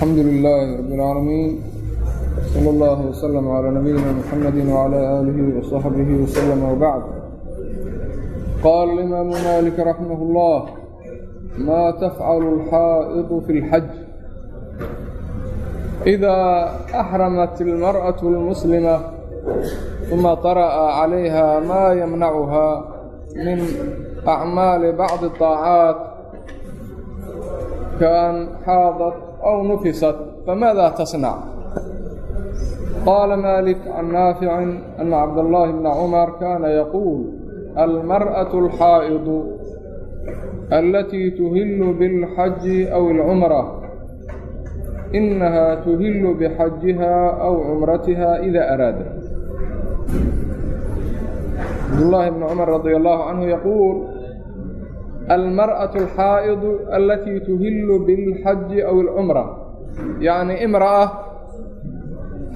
alxamdu lilaahi rab اlcaalamiin sal اllahu wslm calaa nabiyina muxamadi wcalaa aalihi wasaxbihi wslm wbacd qaala alimaamu malik raximah اllah ma tafcalu اlxaa'idu fi اlxaj إida axramat اlmarأaة اlmuslima uma طara'a calayha ma yamnacuha min acmaali bacdi الطaacaat kaan xaadat aw nufisat famaada tasnac qaala malik can naaficin ana cabdاllahi bna cumar kaana yaquul almarأaة اlxaa'idu alatii tuhillu biاlxaji aw اlcumra inaha tuhillu bixajiha aw cumratiha ida araada cabdullaahi bni cumar radi allahu canhu yaquul almarأaة اlxaa'idu alatii tuhilu biاlxaji aw اlcumra yacni imra'a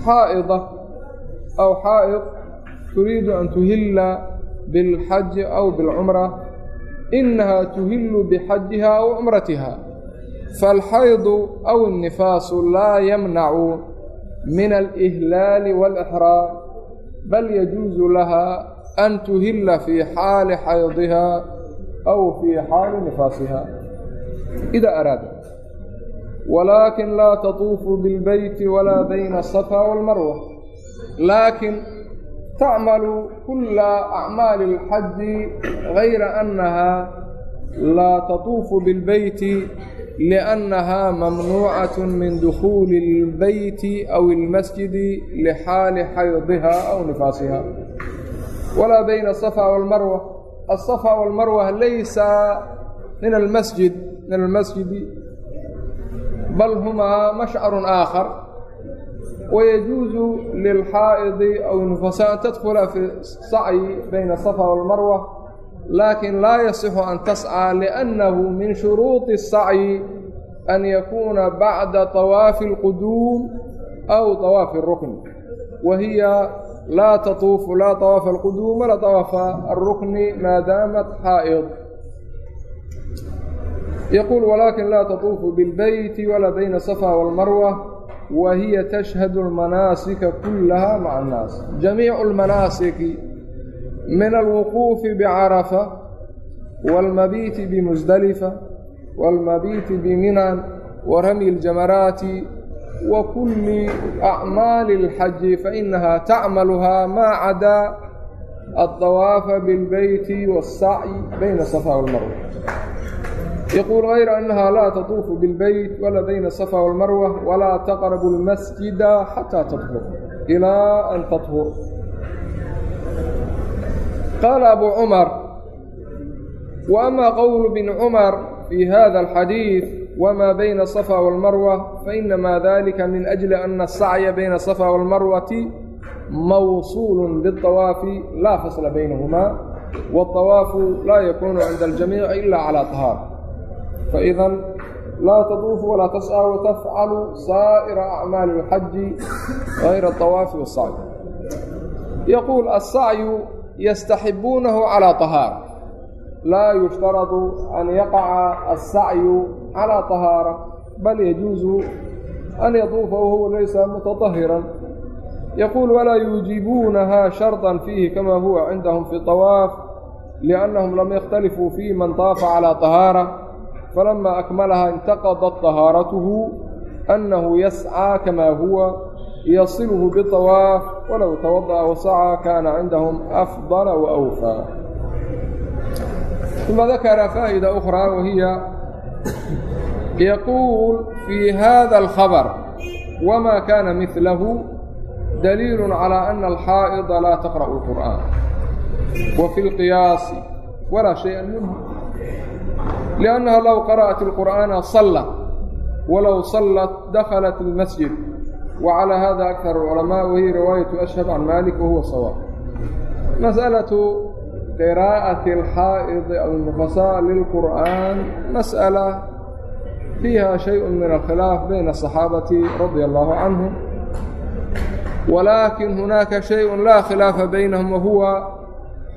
xaa'ida aw xaa'id turiidu an tuhila biاlxaji aw biاlcumra inaha tuhilu bixajiha aw cumratiha faalxaydu aw الnifaasu laa yamnacu min alإhlaali wاlإxraam bal yajuusu laha an tuhila fii xaali xaydiha aw fii xaali nifaasiha ida araada walaakin laa tatuufu biاlbeyti walaa bayna aلصafa wاlmarwa laakin tacmalu kula acmaali اlxaji gayra annaha laa tatuufu biاlbeyti لأnnaha mamnuucaة min dukhuuli اlbeyti aw اlmasjidi lxaali xaydiha aw nifaasiha walaa bayna الصafa wاlmarwa الصafa wاlmarwa laysa min almasjid min almasjidi bal humaa mashcaru aakhar wayajuuzu lilxaa'idi aw nufasa an tadkula fi sacyi bayna الصafa wاlmarwa laakin laa yasixu an tascى liأnnahu min shuruuطi الsacyi an yakuuna bacda طawaafi اlquduum aw طawaafi الrukn wa hiya laa tatuufu laa طawaafa اlquduum walaa طawaafa الrukni maadaamat xaa'id yaquul walaakin laa tatuufu biاlbeyti walaa bayna الصafa wاlmarwa wa hiya tashhadu اlmanaasika kulaha maca الnaas jamiicu اlmanaasiki min alwuquufi bicarafa wاlmabiiti bimusdalifa wاlmabiiti biminan wa ramyi اljamaraati wa kulli acmaali اlxaji fainaha tacmaluhaa maa cadaa aلطawaafa biاlbeyti wالsacyi bayna الصafa wاlmarwa yaquul غayra annaha laa tatuufu biاlbeyt walaa bayna الصafa wاlmarwa walaa taqrabu اlmasjida xataa tadhur ilaa an tadhur qaala abu cumar wa ama qowlu bni في هذا الحديث وما بين الصفا والمروة فإنما ذلك من أجل أن السعي بين الصفا والمروة موصول بالطواف لا فصل بينهما والطواف لا يكون عند الجميع إلا على طهار فإذا لا تطوف ولا تسعى وتفعل سائر أعمال الحج غير الطواف والسعي يقول السعي يستحبونه على طهار laa yushtaradu an yaqaca alsacyu calaa طahaara bal yajuusu an yaduufa wahuwa laysa mutadahiran yaquul walaa yuujibuunaha sharطa fiihi kama huwa cindahum fi طawaaf liannahum lam yakhtalifuu fii man taafa calaa طahaara falama akmalaha intaqadat طahaaratuhu annahu yascى kama huwa yasiluhu biطawaaf walow tawadaأa wasacaa kaana cindahum afdala waawfaa ثuma dakara faa'ida أkhraa wahiya yaquul fii hada اlkhabr wma kana midlahu daliil calى ana alxaa'ida laa taqra'u اlqur'an wa fi اlqiyaasi walaa shayئa minhu liأnnaha low qara'at اlqur'aana sallat walow sallat daklat اlmasjid وعlى hada أkثar الcلماء wahiy riwaayaة أshhب can malik wahuwa sawaab masأlaة qراءaة الxaa'ض aw النufasاء lilqur'an masألة fiiha شhayء min الkhilaaf bayna الصaxaabati radي الlahu canهum walakin hunaaka شhayء laa khilaafa baynahum wahuwa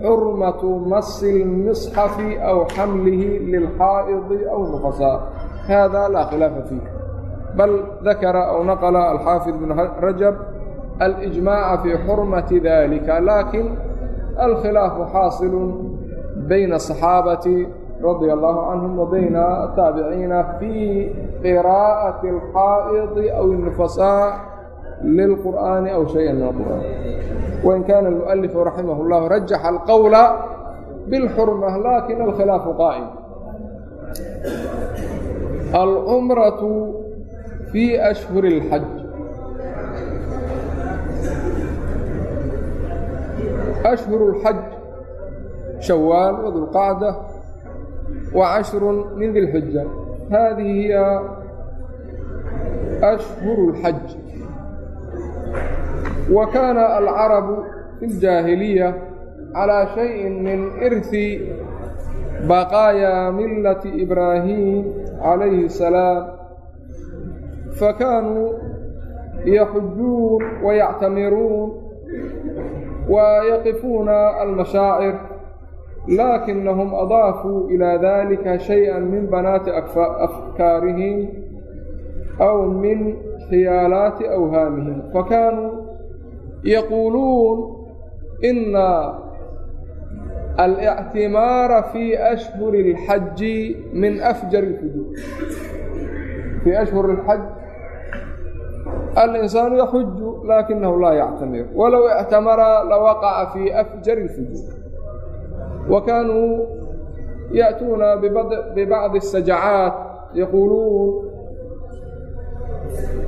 xurmaة masi الmisxafi aw xamlihi lilxaaئض aw النufasاء hada laa khilaafa fiih bal dakara aw naqla alxaafid bn rajab alijmaaca fi xurmati dalika lakin alkhilaafu xaasilu bayna asaxaabati radia allahu canhum wa bayna ataabiciina fi qiraa'ati alxaa'idi aw الnufasaa lilqur'ani aw shaya min alqur'an wain kana almualifu raximah اllah rajaxa alqowla bilxurma lakin alkhilaafu qaa'im alcumratu fi ashhuri اlxaj ashhuru اlxaj shawaal wadulqacda wa cashrun min di lxija hadihi hiya ashhuru اlxaj wa kaana alcarabu fi اljaahiliya calى shayin min irhi baqaaya millati ibraahim calayhi الsalaam fakaanuu yaxujuun wayactamiruun ويقفون المشاعر لكنهم أضافوا إلى ذلك شيئا من بنات أفكارهم أو من خيالات أوهامهم فكانوا يقولون إن الاعتمار في أشهر الحج من أفجر الفجور في أشهر الحج الإنسان يحج lakinahu laa yactamir walow اctamara lawaqaca fii afjar الfujuur wa kaanuu yaأtuuna bibacضi الsajacaat yaquuluun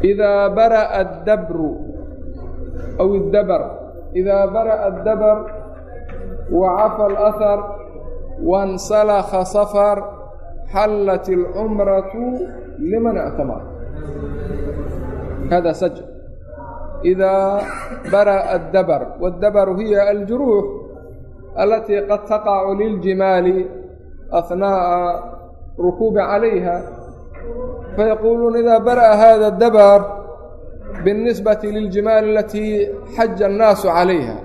إida bara'a اdabru aw اdabr إida bara'a اdabr وcafى الأثر وانسلخ sفر xلت idaa bara'a addabar waaddabaru hiya aljuruux alatii qad taqacu liljimaali ahnaa'a rukuubi calayha fayaquuluuna idaa bara'a hada addabar biاnnisbati liljimaali alatii xaja annaasu calayha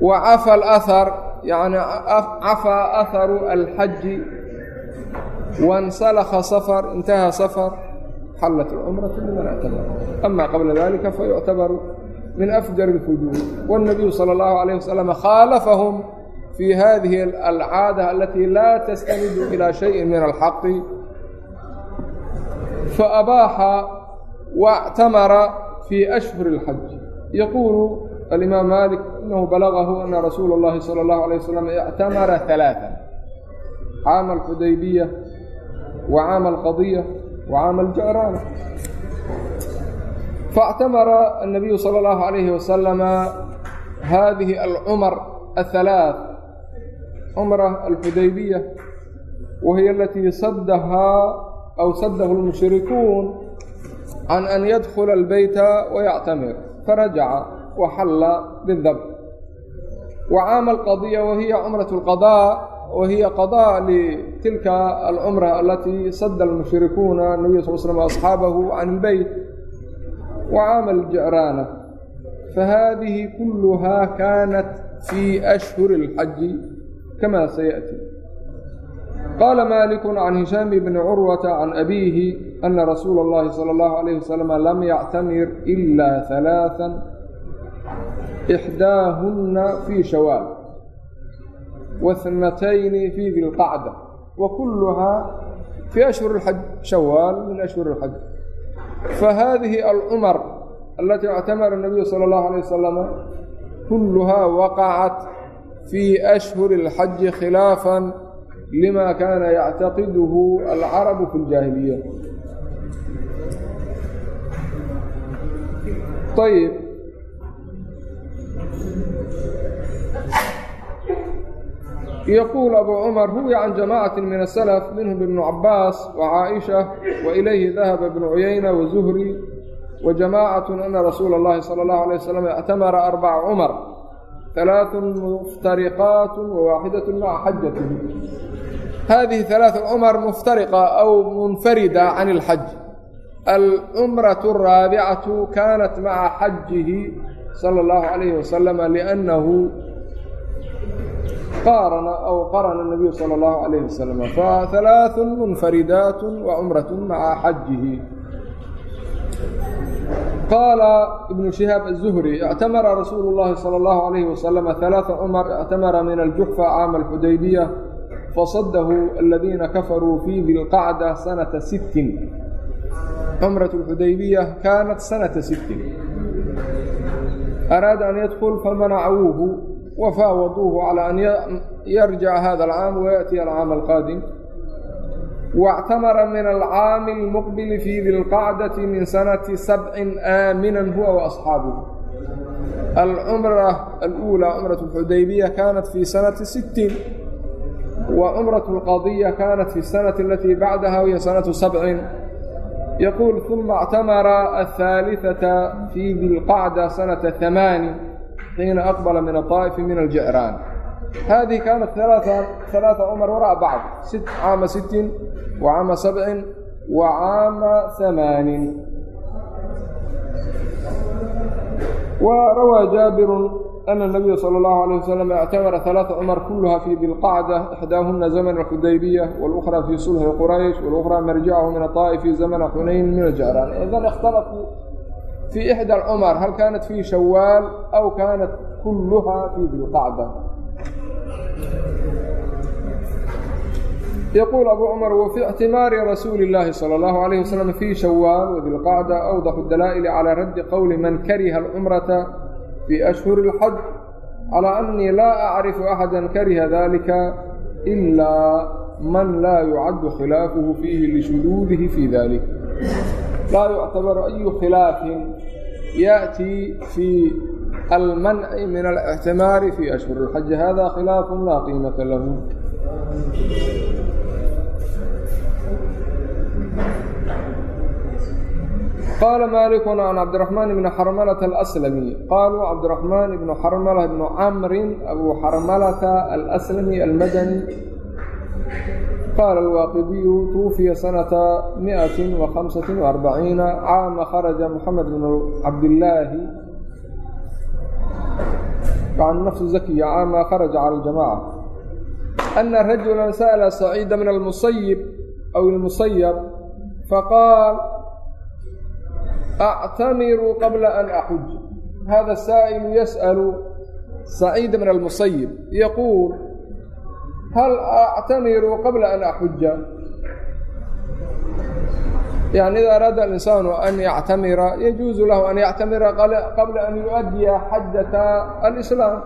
wa cafa alahar yacni cafaa aharu alxaji wainsalakha safar intahaa safar وانسلخ sفر انتهى sفر xلت الcمرة لمن اعتبر أما قبل ذلك فيعتبر من أفجر الفجور والنبي صلى الله عليه وسلم خالفهم في هذه العادة التي لا تستند إلى شيء من الحق فأباح واعتمر في أشهر الحج يقول الإمام مالك إنه بلغه أن رسول الله صلى الله عليه وسلم اعتمر ثلاثا عام الحديبية وعام القضية وعام الجعرانة فاعتمر النبي صلى الله عليه وسلم هذه العمر الثلاث عمرة الحديبية وهي التي صدها أو صده المشركون عن أن يدخل البيت ويعتمر فرجع وحل بالذبح وعام القضية وهي عمرة القضاء wa hiya qadaa litilka alcumra alatii sada almushrikuuna nabiy sal slm asxaabahu can ilbeyt wa caama lja'raana fahaadihi kulluhaa kaanat fii ashhuri اlxaji kama sayaأti qaala maaliku can hishaam bni curwata can abiihi ana rasuula اllahi salى اllahu alayh wasalama lam yactamir ila halaaثa ixdaahunna fii shawaal واثنتين في ذي القعدة وكلها في أشهر الحج شوال من أشهر الحج فهذه العمر التي اعتمر النبي صلى الله عليه وسلم كلها وقعت في أشهر الحج خلافا لما كان يعتقده العرب في الجاهلية طيب yaquul abuu cumar ruwiya can jamaacati min asalaf minhum ibnu cabaas wa caaisha wa ilayhi dahaba ibnu cuyayna wa zuhri wa jamaacatun ana rasuula allahi sala allahu alay wasalam ictamara arbaca cumar halaatun muftariqaatun wawaaxidatun maca xajatihi hadihi halaatu cumar muftariqa aw munfarida can ilxaj alcumratu araabicatu kaanat maca xajihi sala allahu calayhi wasalama liannahu لأنه قارن أو قرن النبي صلى الله عليه وسلم فثلاث منفردات وعمرة مع حجه qaala ibnu shihaab aلzuhri اctamara rasuulu اllahi salى اllahu عalayhi wasalam ثalaaثa cumar اctamara min aljuxfa caama alxudaybiya fasadahu aladiina kafaruu fii dilqacda sanata sittin cumraة اlxudaybiya kaanat sanata sittin araada an yadkul famanacuuhu wafaawaduuhu calaa an yarjica hada alcaam wayaأtiya alcaam alqaadim wاctamara min alcaami اlmuqbili fii dilqacdati min sanati sabcin aaminan huwa waasxaabuhu alcumra aluulaa cumraة اxudaybiya kaanat fii sanati sitiin wa cumraة اlqadiya kaanat fi اsanati alatii bacdaha hiya sanatu sabcin yaquul uma اctamara aلثaaliثata fii dilqacda sanata hamaani xiina aqbala min aطaa'ifi min alja-raan hadihi kaanat ثalaaثa cumar wara'a bacd caama sittin wa caama sabcin wa caama hamaanin wa rawaa jaabiru ana nabiya sala allahu alayh wasalam ictamara halaata cumar kuluha fii bilqacda ixdaahuna zaman alxudaybiya walukhraa fii sulhi quraysh walukhraa marjicahu min aطaa'ifi zamana xunayn min alja'raan idan ikhtalafuu fii ixda alcumar hal kaanat fii shawaal aw kaanat kulluhaa fii dilqacda yaquul abu cumar wafii ictimaari rasuuli اllaahi salى اllahu عalayh waslm fii shawaal wadilqacda awdaxu dalaa'ili calaa raddi qowli man kariha alcumrata fii ashhuri اlxaj calaa annii laa acrifu axada kariha dalika ilaa man laa yucaddu khilaafuhu fiihi lishuduudihi fii dalik لا يعتبر أي khلاaف يأتي في المنع من الاعتماar في أشهر الحج هذا khلاaف لا قيمة له qاla malik can cabdiرaحmaan bni xarmalةa الأslmي qaluu cabdiرaحmaan bnu xarmlة bnu camri abu xarmalata alأslmi almadnي qaala alwaaqidiyu tuufiya sanata miatin wa hamsatin waarbaciina caama kharaja muxamed bnu cabdillaahi can nafsi zakiya caama kharaja cala aljamaca ana rajulan sa'la saciida min almusayib aw ilmusayab faqaal actamiruu qabla an axuj hada saa'ilu yas'alu saciida min almusayib yaquul hal actamiru qabla an axuja yani ida araada alinsaanu an yactamira yajuuzu lahu an yactamira qabla an yuؤadiya xajata alislaam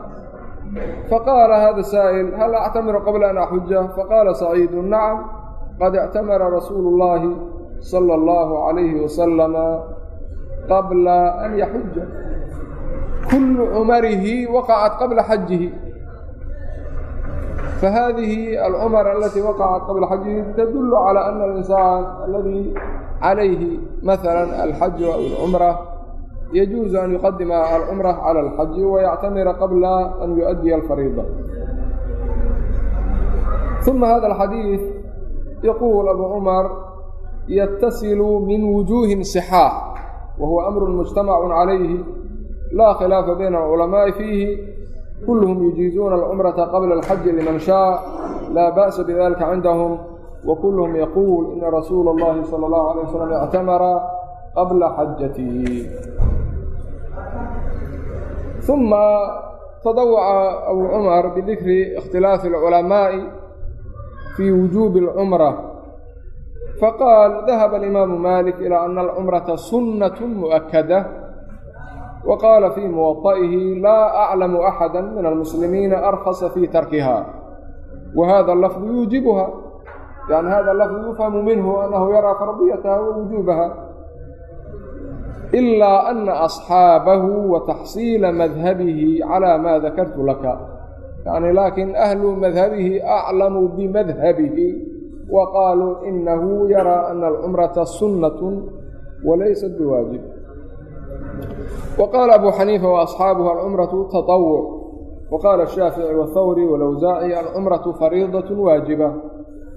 faqaala hada saa'il hal actamiru qabla an axuja faqaala saciidu nacam qad ictamara rasuulu اllahi sala allahu calayhi wasalama qabla an yaxuja kullu cumarihi waqacat qabla xajihi fahadihi alcumar alatii waqacat qabla xajihi tadulu calى ana alinsaan aladii calayhi maala alxaju aw alcumra yajuuzu an yuqadima alcumra cala alxaji wayactamira qabla an yuؤdiya alfariida uma hada alxadiid yaquul abu cumar yatasilu min wujuuhin صxaax whuwa amru mujtamacu calayhi laa khilaafa bayna alculamaaءi fiihi kulluhum yujiizuuna alcumrata qabla alxaji liman shaa laa ba'sa bidalika cindahum wa kulluhum yaquul ina rasuula allahi sala allahu alayh wasalam ictamara qabla xajatihi uma tadawca abu cumar bidikri ikhtilaafi alculamaa'i fii wujuubi alcumra faqaal dahaba alimaamu malik ilaa ana alcumrata sunnat muؤakada wa qaala fii muwaطa'ihi laa aclamu axada min almuslimiina arkhasa fii tarkiha wa hada lafdu yuujibuha yani hada lafdu yufhamu minhu anahu yaraa fardiyataha wa wujuubaha ilaa ana asxaabahu wa taxsiila madhabihi calaa maa dakartu laka yani laakin ahlu madhabihi aclamu bimadhabihi wa qaaluu inahu yaraa ana alcumrata sunnat walaysat biwaajib وqاaل أbو xنيiفة وأصxاaبه الcمرة تطwع وqاaل الشhاaفعي والhwري والأوزاعي العمرة فريضة واجبة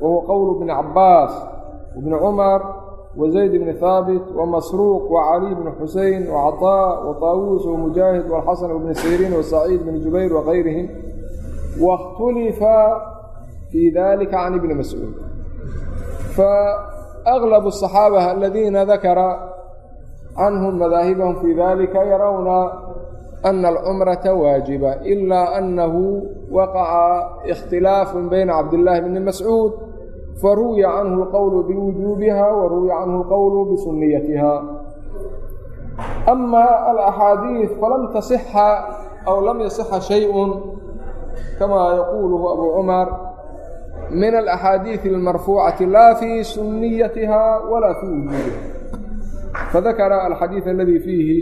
وهو قول بن عباس وبن cمر وزaيد بن hاaبت ومsروq وعلي بن xuسaين وعطاء وطاawوس ومجاaهد والxسن بن سيrين وسعيد بن جuبير وغyرهم واkhتلفa في ذلك عن بن مسعود فأغلب الصحابة الذين ذكر canhum madaahibahum fii dalika yarawna ana alcumrata waajiba ilaa annahu waqaca ikhtilaafu bayna cabdillaahi bni mascuud faruwiya canhu alqowlu biwujuubiha waruwiya canhu alqowlu bisuniyatiha ama alaxaadiid falam tasixa aw lam yasixa shayءun kama yaquuluhu abu cumar min alaxaadiidi almarfuucati laa fii suniyatiha walaa fii wujuubiha fadakara alxadiid aladi fiihi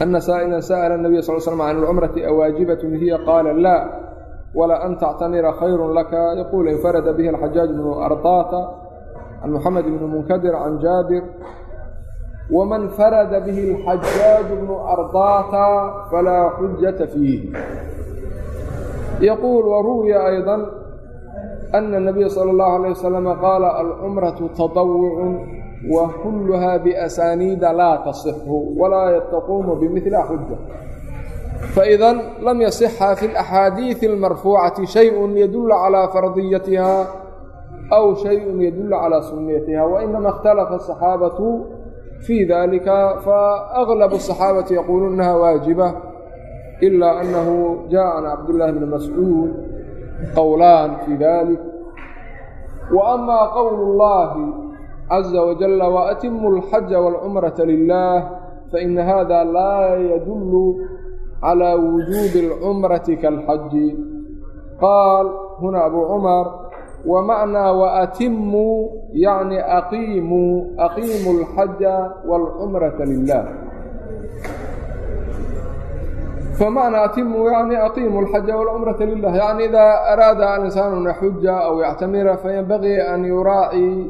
ana saa'ila sa'la الnabiy sal slm can اlcumrati awaajibat hiya qaala la wala an tactamira khayru laka yaquul infarada bihi alxajaaj bnu ardaata can muxamed bni munkadir can jaabir wman farada bihi alxajaaj bnu ardaata falaa xujata fiih yaquul waruwiya ayضa ana الnabiya salى اllahu عalيه wasalam qaala alcumraةu wa kulluhaa biasaniida laa tasixu walaa yataquumu bimiliha xuja faidan lam yasixa fi alaxaadiidi almarfuucati shayun yadullu calaa fardiyatiha aw shayun yadullu calaa sunniyatiha wainama ikhtalafa asaxaabatu fii dalika faaglabu asaxaabati yaquuluuna inaha waajiba ilaa annahu jaa can cabdillahi bni mascuud qowlaan fii dalik wa amaa qowlu llaahi caza wajala waatimu alxaja waalcumrata lilah faina hada laa yadulu calى wujuubi alcumrati kaalxaji qaal huna abu cumar wamacnaa waatimuu yacni aqiimuu aqiimu alxaja waalcumrata lilah فمعنى أتموا يعني أقيموا الحج والعمرة لله. يعني إذا أراد الإنسان أن يحج أو يعتمر فينبغي أن يراعي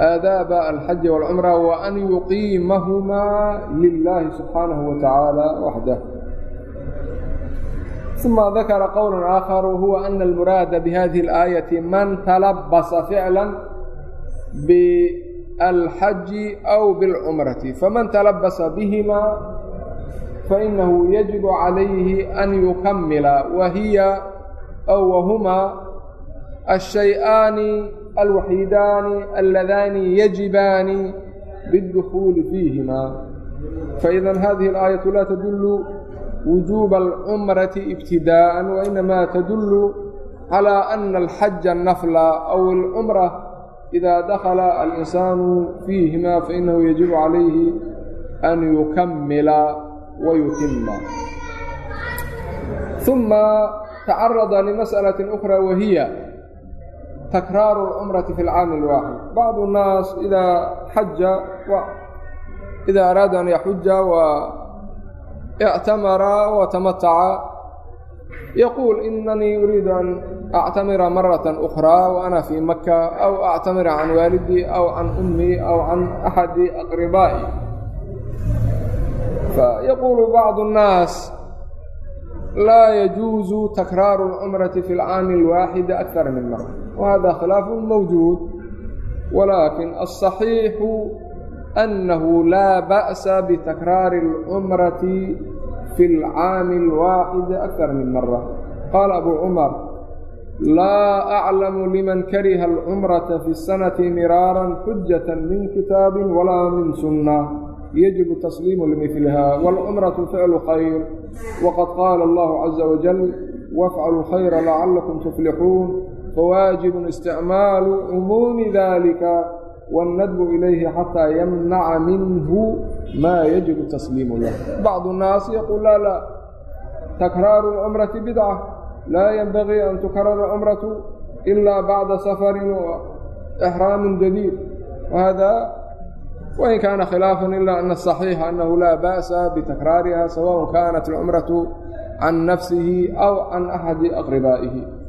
آdاaب الحج والcمرة وأn يuقيimahma للh سubحaanه وتaعaaلى وحده ثuma ذakra qwلا آخر وهuو أن المراada بhذه الآية maن تلبس فعلا بالحج أو بالcمرة فmaن تلبس بهma فإنه يجب عليه أن يكمل وهي أو وهma الشhيئان الوحيدان اللذان يجبان بالدخول فيهما فإذا هذه الآية لا تدل وجوب العمرة ابتداء وإنما تدل على أن الحج النفل أو العمرة إذا دخل الإنسان فيهما فإنه يجب عليه أن يكمل ويتم ثم تعرض لمسألة أخرى وهي تكرار العمرة في العام الواحد بعض الناس إذا حج و إذا أراد أن يحج واعتمر وتمتع يقول إنني أريد أن أعتمر مرة أخرى وأنا في مكة أو أعتمر عن والدي أو عن أمي أو عن أحد أقربائي فيقول بعض الناس لا يجوز تكرار العمرة في العام الواحد أكثر من مرة وهذا خلاف موجود ولكن الصحيح أنه لا بأس بتكرار العمرة في العام الواحد أكثر من مرة قال أبو عمر لا أعلم لمن كره العمرة في السنة مرارا حجة من كتاب ولا من سنة yajibu tasliimu limilha wاlcumraةu ficlu khayr waqad qaala allahu caza wajal wafcalu khayra lacalakum tuflixuun fawaajibu isticmaalu cumuumi dalika wاnnadbu ilayhi xataa yamnaca minhu ma yajibu tasliimu lah bacdu الnaasi yaquul la la takraaru اlcumrati bidca laa yenbagii an tukrara اlcumratu ilaa bacda safarin wa ixraamin jadiid wahada كان خلافا إلا أن الصحيح أنه لا بأس بتكرارها سواء كانت العمرة عن نفسه أو عن أحد أقربائه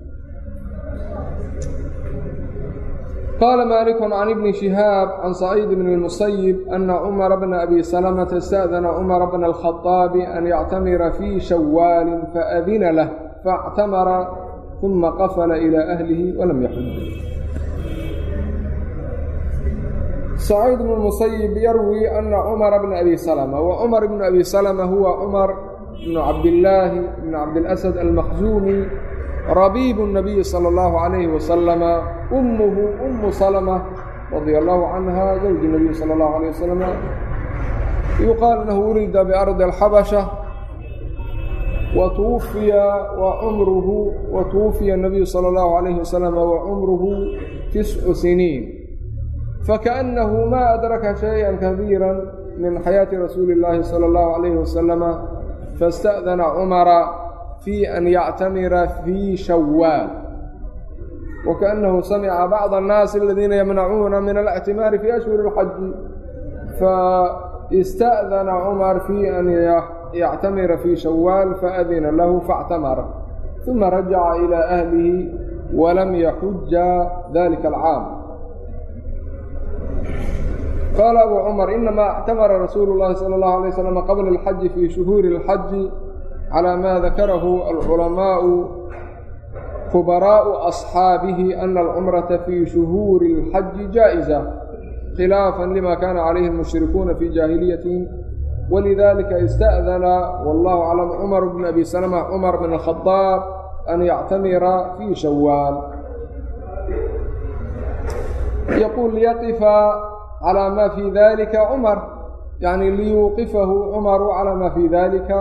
قال مالك عن ابن شهاب عن سعيد بن المسيب أن عمر بن أبي سلمة استأذن عمر بن الخطاب أن يعتمر في شوال فأذن له فاعتمر ثم قفل إلى أهله ولم يحج سعيد saciid bnu musayib yarwii ana cumara bna abi salama wa cumar ibnu abi salama huwa cumar bnu cabdillaahi bn cabdilasad almakhzuumi rabiibu nabiyi sala allahu calayhi wasalama ummuhu ummu salama radia allahu canha zawju nabiyi sala allahu alayh wasalama yuqaal inahu wulida biardi alxabasha wa tuwufiya wa cumruhu wa tuwufiya nabiyu sala allahu calayhi wasalama wa cumruhu tiscu siniin fakaأnahu ma adraka shayئa kabiira min xayaati rasuuli اllahi salى اllahu alayhi wasalama faاsta'dana cumara fi an yactamira fi shawaal wakaأnahu samica bacd الnaasi aladiina yamnacuuna min اlاctimaari fi ashhuri اlxaji faاsta'dana cumar fi an yactamira fi shawaal faadina lahu faاctamara ثuma rajaca ilى ahlihi walam yaxuja dalika alcaam qaala abu cumar inamaa اctamara rasuulu اllahi salى اllahu alay slam qabla اlxaji fii shuhuuri اlxaji calى ma dakarahu alculamaau khubaraau asxaabihi ana alcumrata fii shuhuuri اlxaji jaa'iza khilaafا lima kana calayhi اlmushrikuuna fii jaahiliyatihim walidalika ista'dana wallahu aclam cumar bn abi salma cumar bn اkhadaab an yactamira fii shawaal yaquul liyaqifa calaa ma fi dalika cumar yani liyuuqifahu cumaru calaa ma fi dalika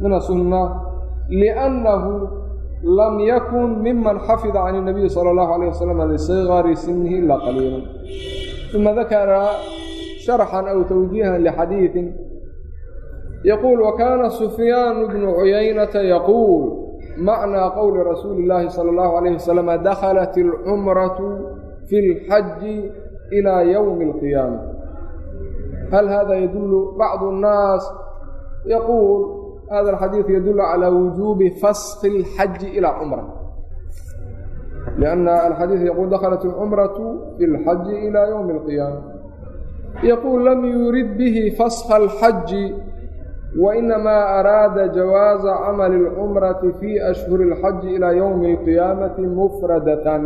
min asunna liannahu lam yakun miman xafida can الnabiyi salى اllahu alayh wasalam lisigari sinihi ila qaliila uma dakara sharxan aw tawjiihan lixadiiثi yaquul wakana sufyaan bnu cuyaynata yaquul macnaa qowli rasuuli اllaahi salى اllahu alayh wasalam dakhalat اlcumratu fi اlxaji ilaa ywmi اlqiyaama hal hada yadulu bacdu اnnaas yaquul hada alxadiidu yadulu calaa wujuubi faski اlxaji ilaa cumra lianna alxadiidu yaquul dakhalat اlcumratu fi اlxaji ilaa ywmi اlqiyaama yaquul lam yurid bihi faska اlxaji wainamaa araada jawaaza camali اlcumrati fi ashhuri اlxaji ilaa ywmi اlqiyaamati mufradatan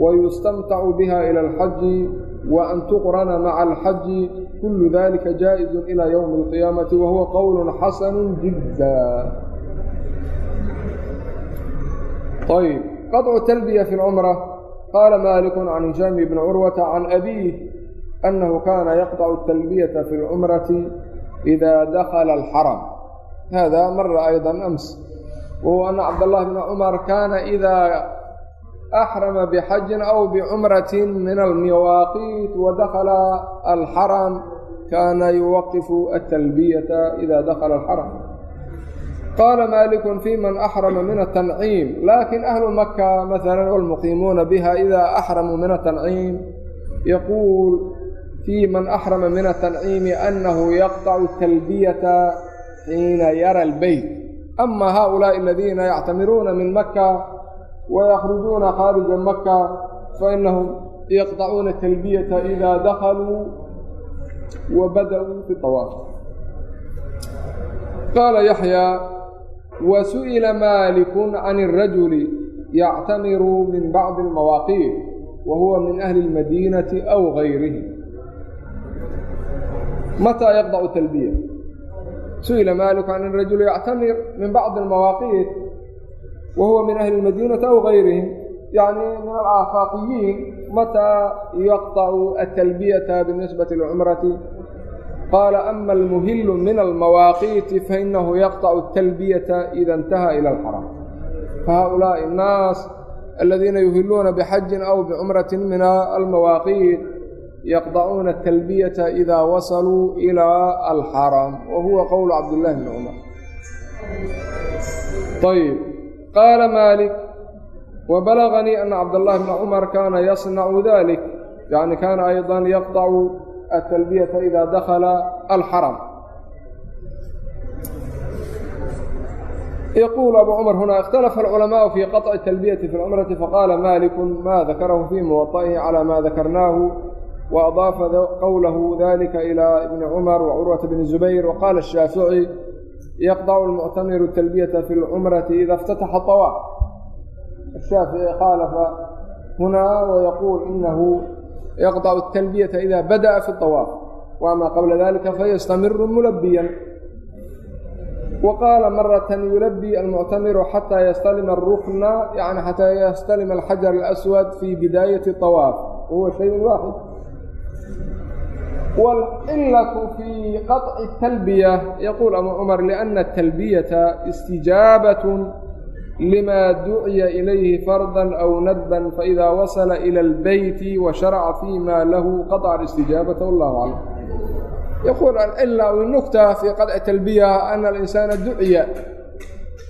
wayustamtacu biha ila alxaji wa an tuqrana maca alxaji kullu dalika jaa'izu ilaa yowmi alqiyaamati wa huwa qowlu xasanu jidda ayb qaطcu talbiya fi lcumra qaala maaliku can hishaam bni curwata can abiih annahu kaana yaqطcu talbiyata fi lcumrati ida dakala alxaram hada mara ayda ams wahuwa ana cabd allahi bna cumar kaana idaa axrama bxajin aw bcumrati min almiwaaqiit wadakla alxaram kaana yuwaqifu atalbiyata ida dakla alxaram qaala maliku fi man axrama min atanciim laakiin ahlu maka maala walmuqiimuuna biha ida axramuu min atanciim yaquul fi man axrama min atanciimi anahu yaqطcu talbiyata xiina yara albeyt ama haؤulaaءi aladiina yactamiruuna min maka وykrujuuna khaarija maka fainahum yaqطcuuna الtalbiyata إida dakaluu wabadأuu fi طawaaf qaala yaحyى wasuئila maliku can الrajuli yactamiru min bacضi الmawaaqiif wa huwa min أhli الmadinaةi أw غayrih matىa yaqطcu talbiya suئila maliku can الrajuli yactamir min bacضi الmawaaqiit wa huwa min ahli lmadiinati aw gayrihim yacni min alaafaqiyiin mataa yaqطacu atalbiyata binisbati lcumrati qaala ama almuhilu min almawaaqiiti fainahu yaqطacu atalbiyata ida intaha ila alxaram fahaulaai annaas aladiina yuhiluuna bixajin aw bicumratin min almawaaqiit yaqdacuuna atalbiyata idaa wasaluu ilaa alxaram wa huwa qowlu cabdillaahi bni cumar ayb qaala maalik wabalaganii ana cabdاllahi bna cumar kaana yasnacu dalik yani kaana ayضa yaqطacu atalbiyata ida dakala alxaram yaquulu abu cumar huna ikhtalafa alculamaau fii qaطci talbiyati fi lcumrati faqaala maliku ma dakarahu fii muwaطa'ihi calaa ma dakarnaahu waadaafa qowlahu dalika ilaa ibni cumar wacurwata bni zubayr waqaala الشافعي yaqdacu lmuctamiru talbiyata fi lcumrati ida اftataxa awaaf ashaafici khaalafa hunaa wayaquul inahu yaqdacu talbiyata ida bada'a fi awaaf wamaa qabla dalika fayastamiru mulabiyan wa qaala maratan yulabi almuctamiru xataa yastalima arukna yani xataa yastalima alxajar alaswad fi bidaayati awaaf wahuwa shayun waaxid wاlcilaة fii qaطci الtalbiya yaquul abu cumar liأna الtalbiyata istijaabaة lima duciya ilayhi farda aw nadban faإida wasla ilى اlbeyti washaraca fima lahu qaطca الاstijaabaةa wallah aclam yaquul alcila aw الnukta fii qaطci talbiya ana اlinsaana duciya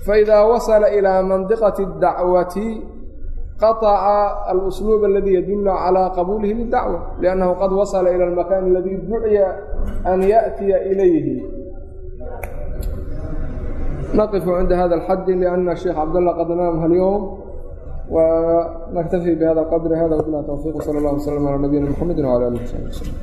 faإida wasla ilى mandiqaةi الdacwati qaطca alusluub aladi yadulu calى qabuulihi lidacwa liannahu qad wasla ilى اlmakan aladi duciya an yaأtiya ilayhi نقف عند هذا الحد لأن الشيخ عبد الله قد نام اليوم ونكتفي بهذا القدر هذا وبالله توفيق صلى الله وسلم على نبينا محمد وعلى آله وصحبه وسلم